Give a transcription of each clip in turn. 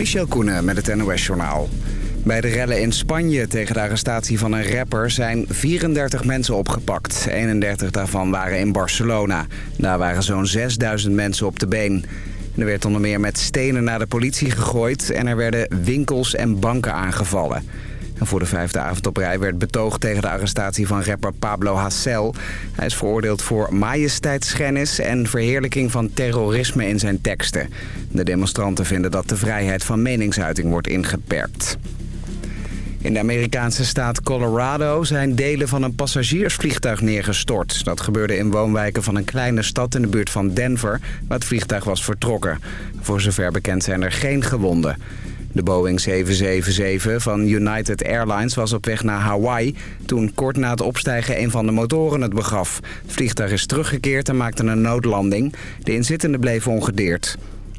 Michel Koenen met het NOS-journaal. Bij de rellen in Spanje tegen de arrestatie van een rapper zijn 34 mensen opgepakt. 31 daarvan waren in Barcelona. Daar waren zo'n 6000 mensen op de been. Er werd onder meer met stenen naar de politie gegooid... en er werden winkels en banken aangevallen. Voor de vijfde avond op rij werd betoogd tegen de arrestatie van rapper Pablo Hassel. Hij is veroordeeld voor majesteitsschennis en verheerlijking van terrorisme in zijn teksten. De demonstranten vinden dat de vrijheid van meningsuiting wordt ingeperkt. In de Amerikaanse staat Colorado zijn delen van een passagiersvliegtuig neergestort. Dat gebeurde in woonwijken van een kleine stad in de buurt van Denver, waar het vliegtuig was vertrokken. Voor zover bekend zijn er geen gewonden. De Boeing 777 van United Airlines was op weg naar Hawaii... toen kort na het opstijgen een van de motoren het begaf. Het vliegtuig is teruggekeerd en maakte een noodlanding. De inzittenden bleven ongedeerd.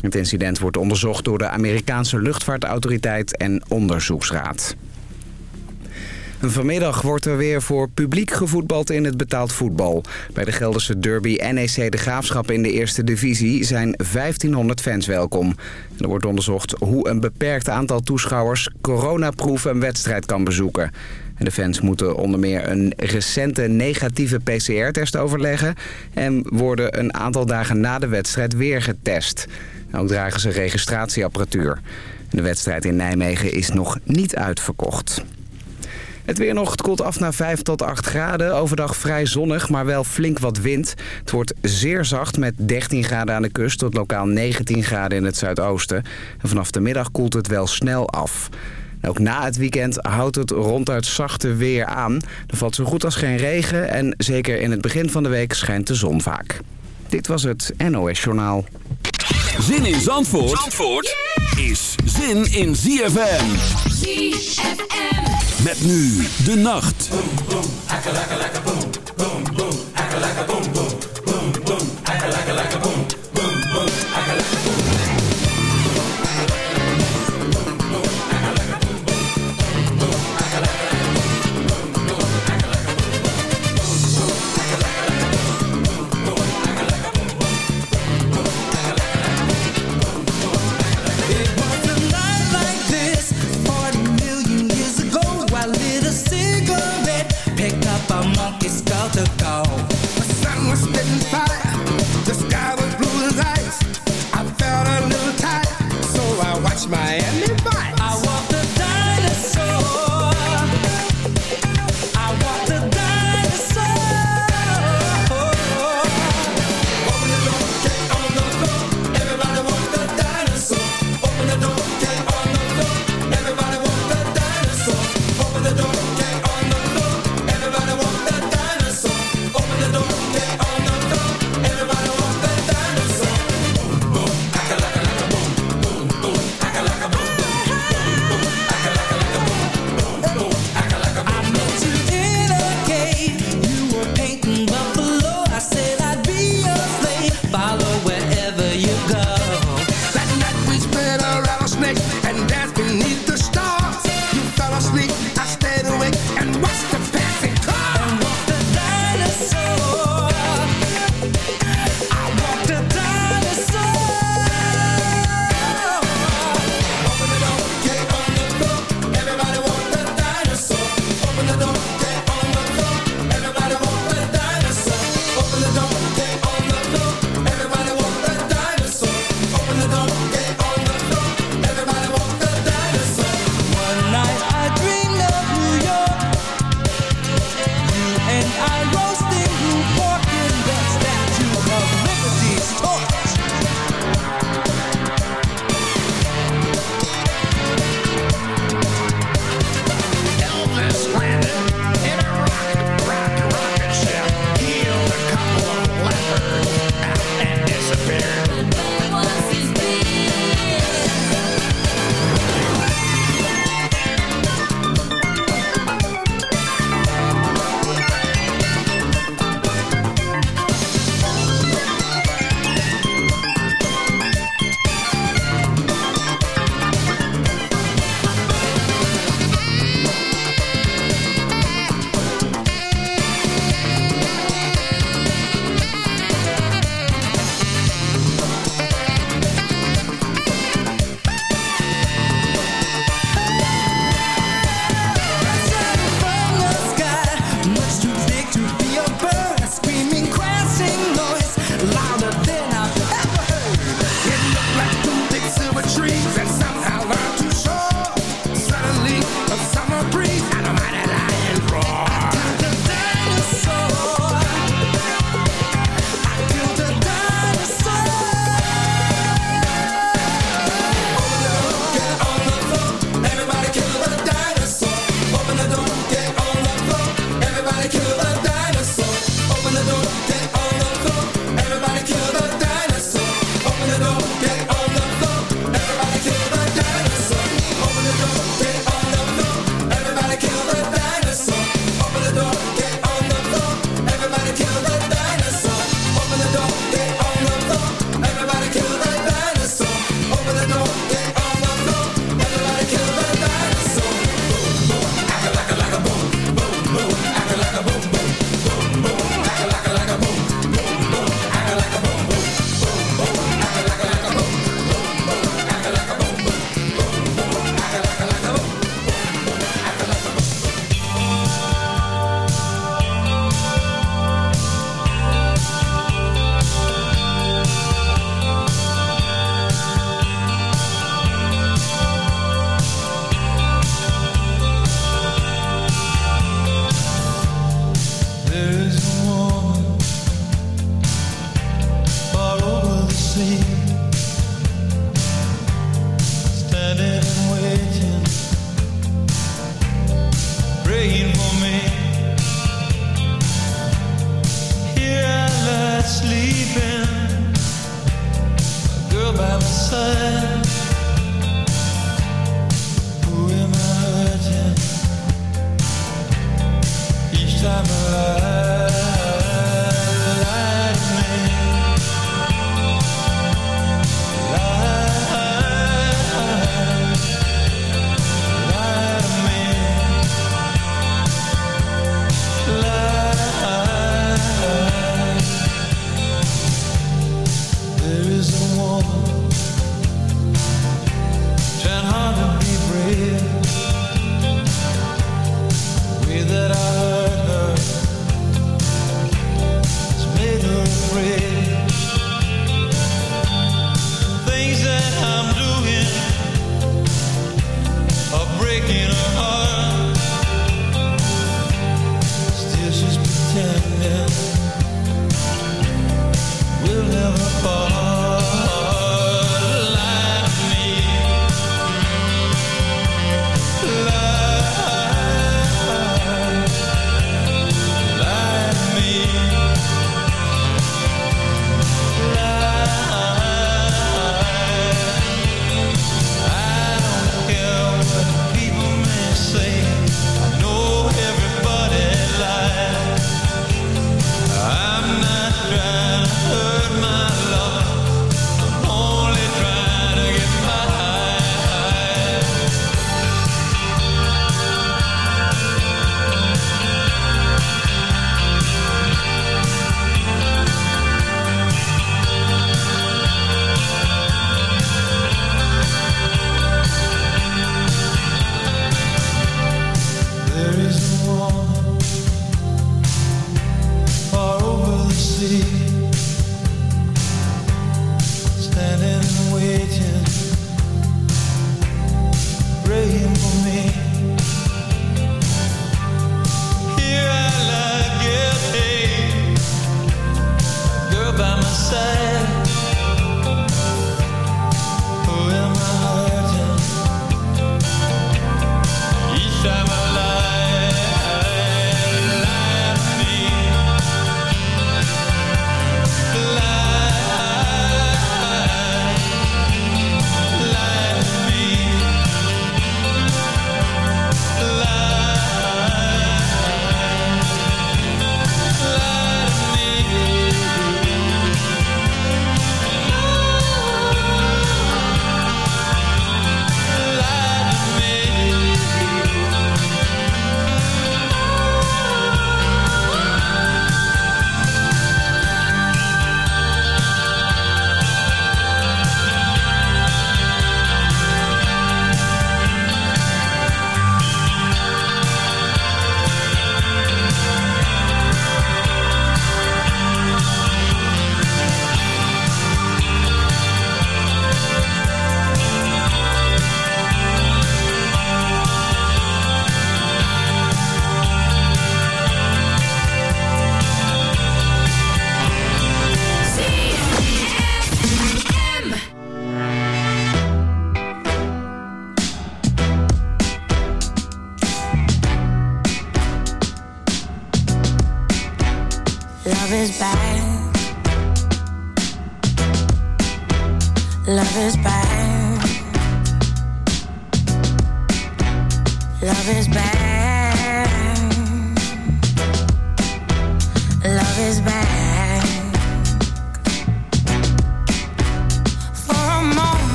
Het incident wordt onderzocht door de Amerikaanse luchtvaartautoriteit en onderzoeksraad. Vanmiddag wordt er weer voor publiek gevoetbald in het betaald voetbal. Bij de Gelderse derby NEC De Graafschap in de eerste divisie zijn 1500 fans welkom. Er wordt onderzocht hoe een beperkt aantal toeschouwers coronaproef een wedstrijd kan bezoeken. De fans moeten onder meer een recente negatieve PCR-test overleggen... en worden een aantal dagen na de wedstrijd weer getest. Ook dragen ze registratieapparatuur. De wedstrijd in Nijmegen is nog niet uitverkocht. Het weer nog, het koelt af naar 5 tot 8 graden. Overdag vrij zonnig, maar wel flink wat wind. Het wordt zeer zacht met 13 graden aan de kust tot lokaal 19 graden in het zuidoosten. En vanaf de middag koelt het wel snel af. ook na het weekend houdt het ronduit zachte weer aan. Er valt zo goed als geen regen en zeker in het begin van de week schijnt de zon vaak. Dit was het NOS Journaal. Zin in Zandvoort, Zandvoort is zin in ZFM. ZFM. Met nu de nacht. Boom, boom, boom, boom, boom, boom, my end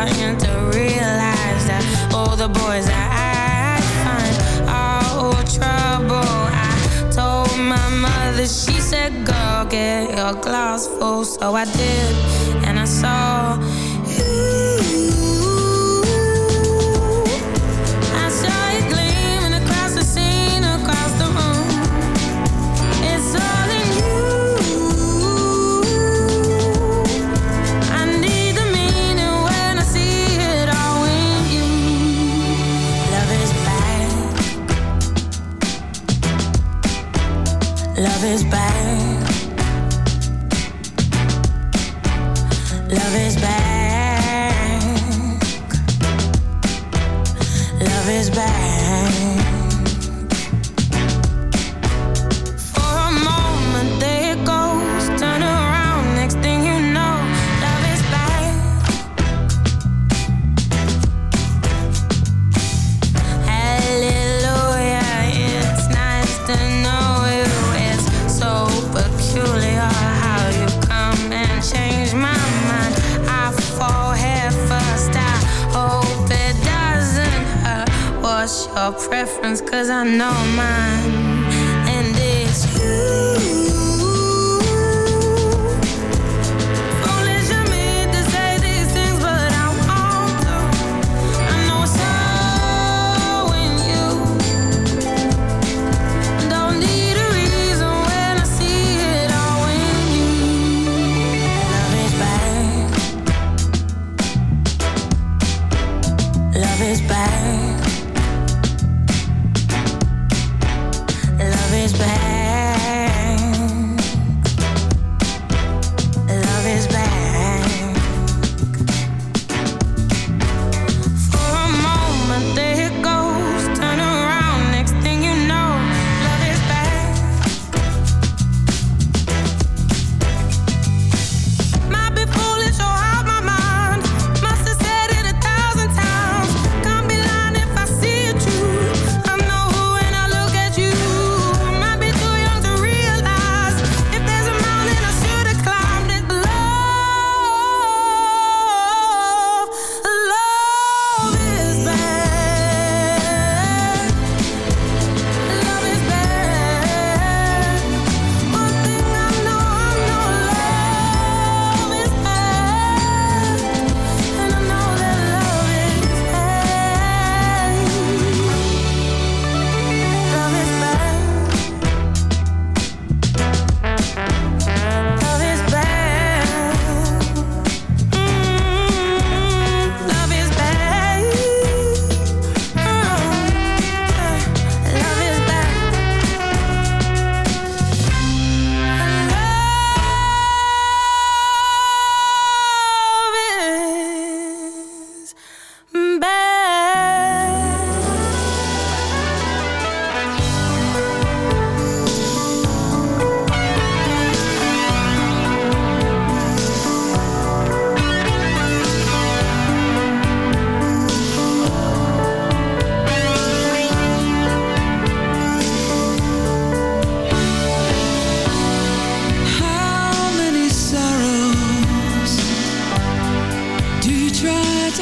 starting to realize that all the boys that I find are all trouble. I told my mother, she said, Go get your glass full. So I did, and I saw.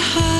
Stay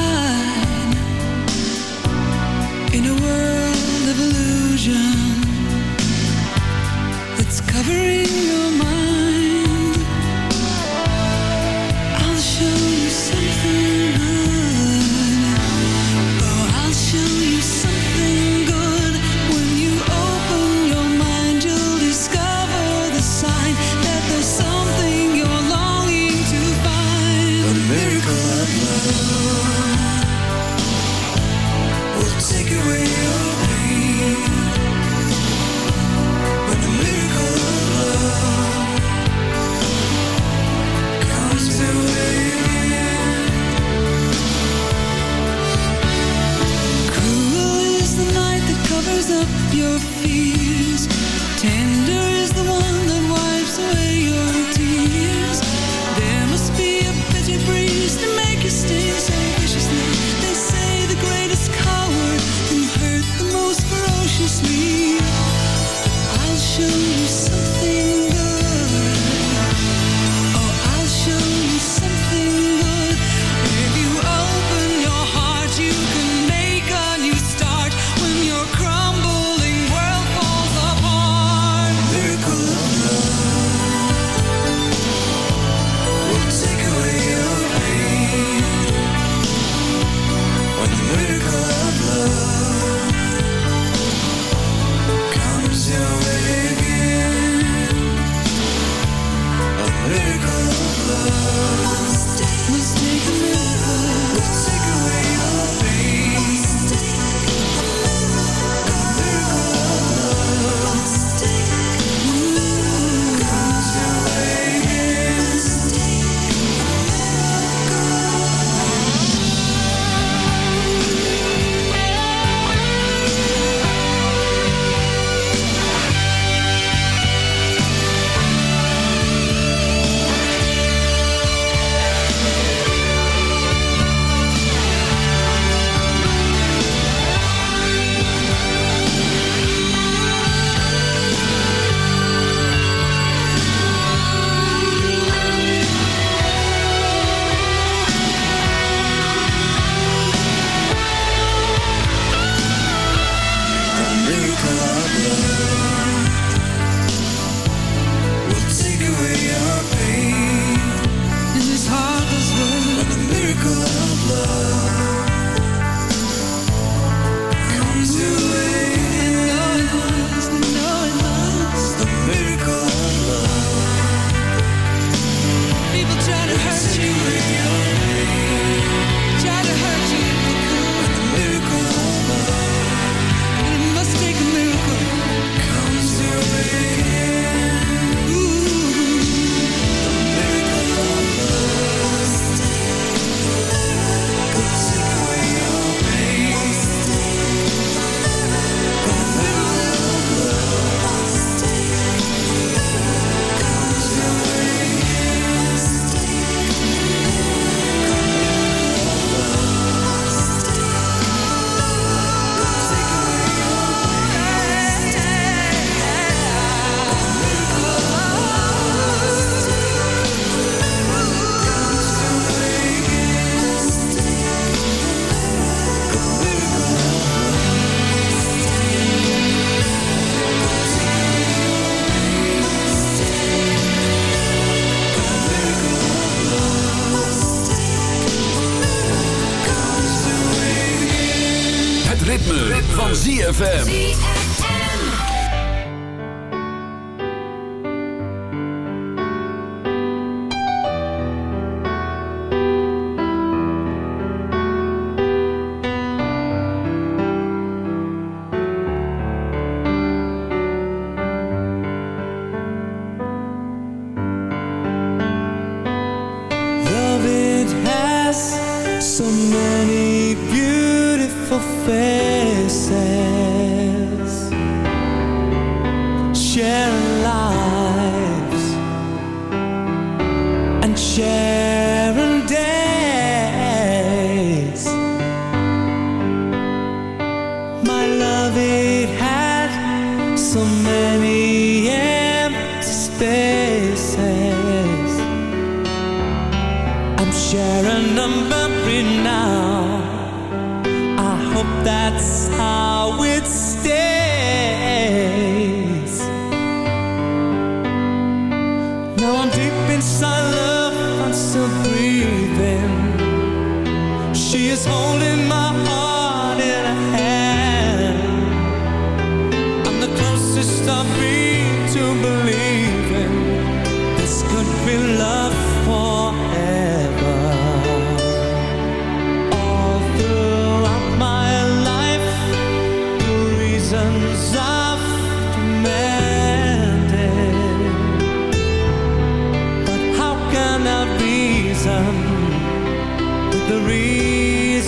van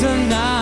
ZFM. please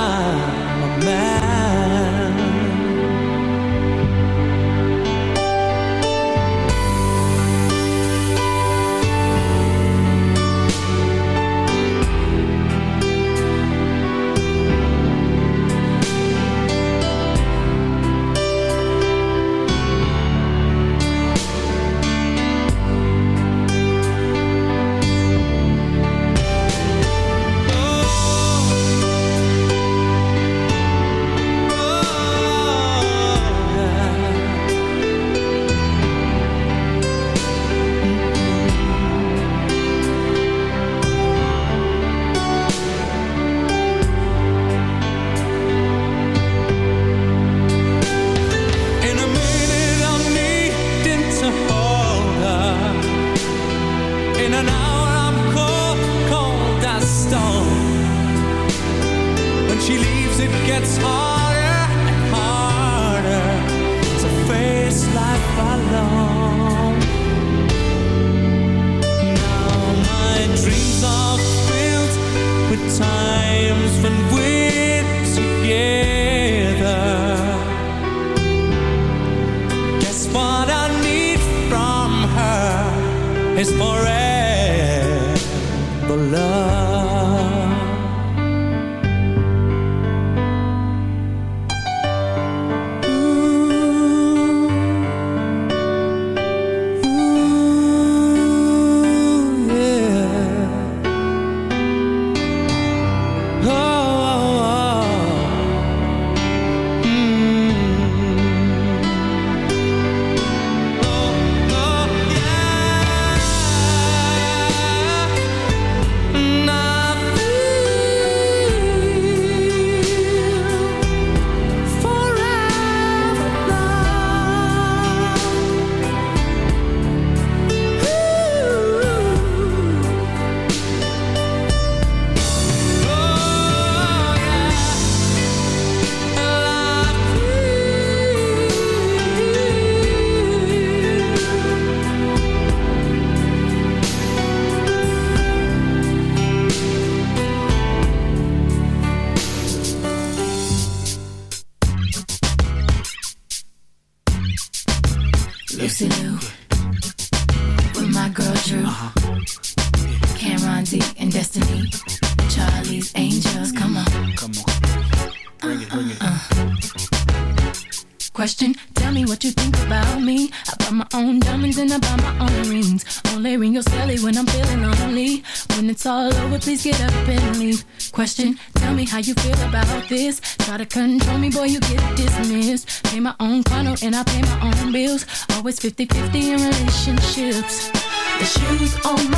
this. Try to control me, boy, you get dismissed. Pay my own condo and I pay my own bills. Always 50-50 in relationships. The shoes on my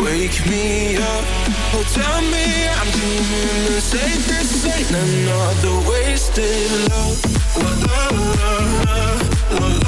wake me up. Oh, tell me I'm dreaming the safest. Ain't another wasted love. La la la la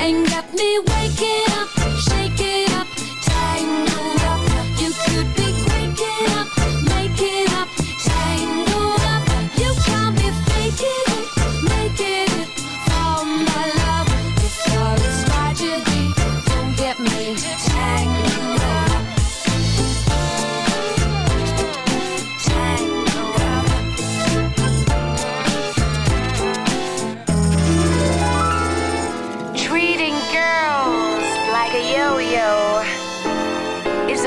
and get me waking up, shaking up, tangled up. You could be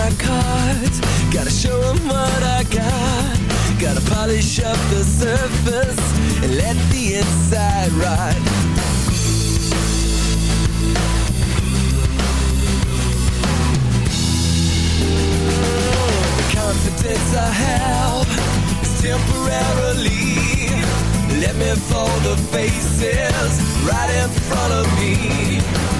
my cards. Gotta show 'em what I got. Gotta polish up the surface and let the inside ride. The confidence I have is temporarily. Let me fold the faces right in front of me.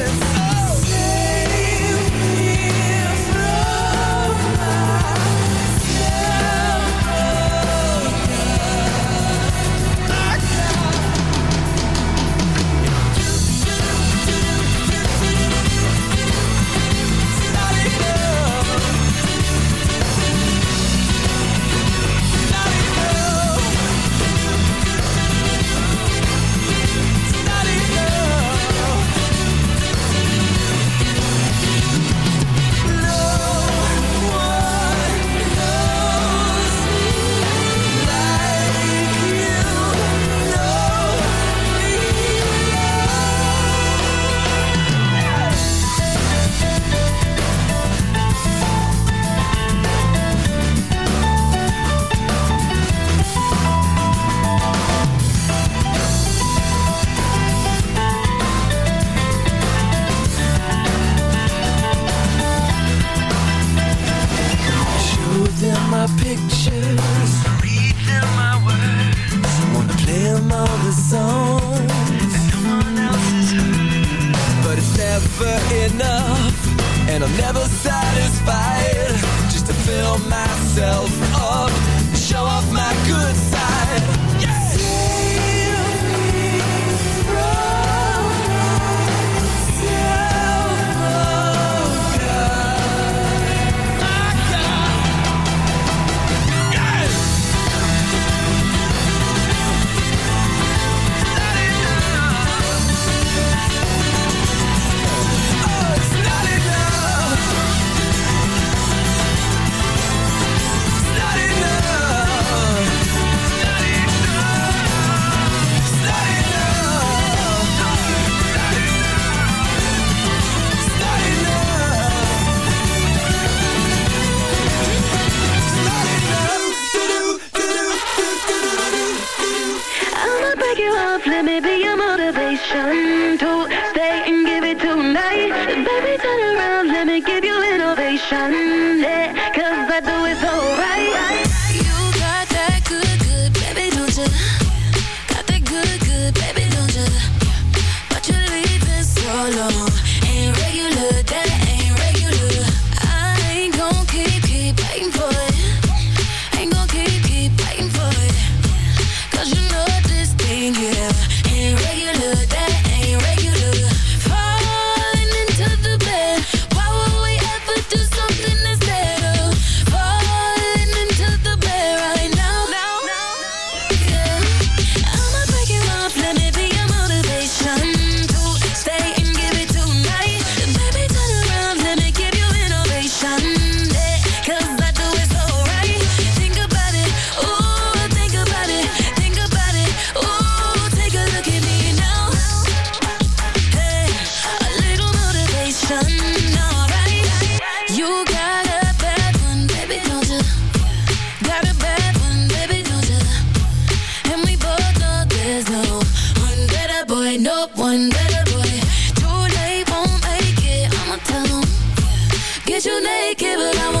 Get you naked, but I want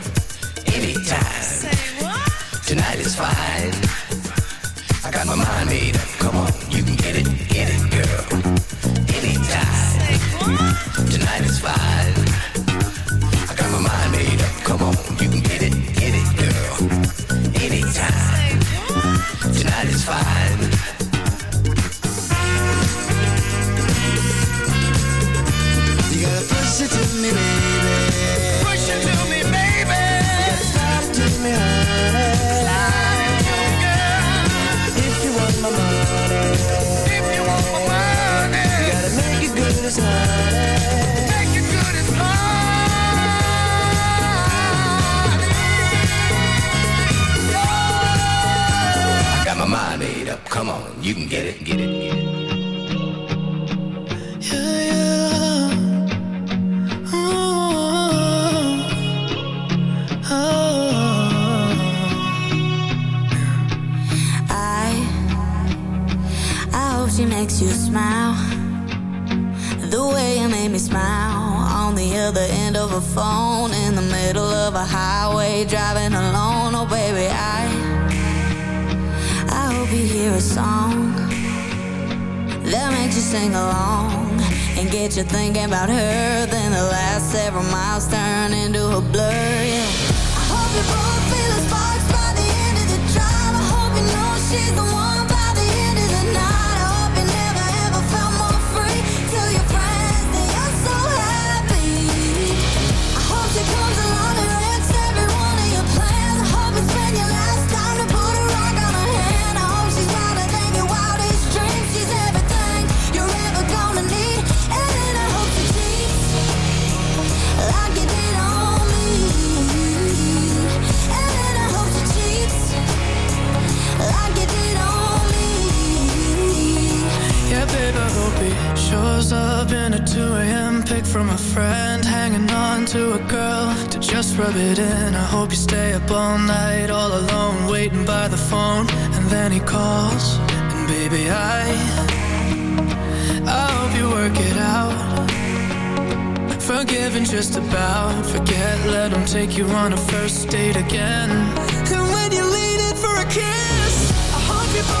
it in. I hope you stay up all night all alone Waiting by the phone. And then he calls And baby I I hope you work it out. Forgiven just about Forget, let him take you on a first date again. And when you lean in for a kiss I hope you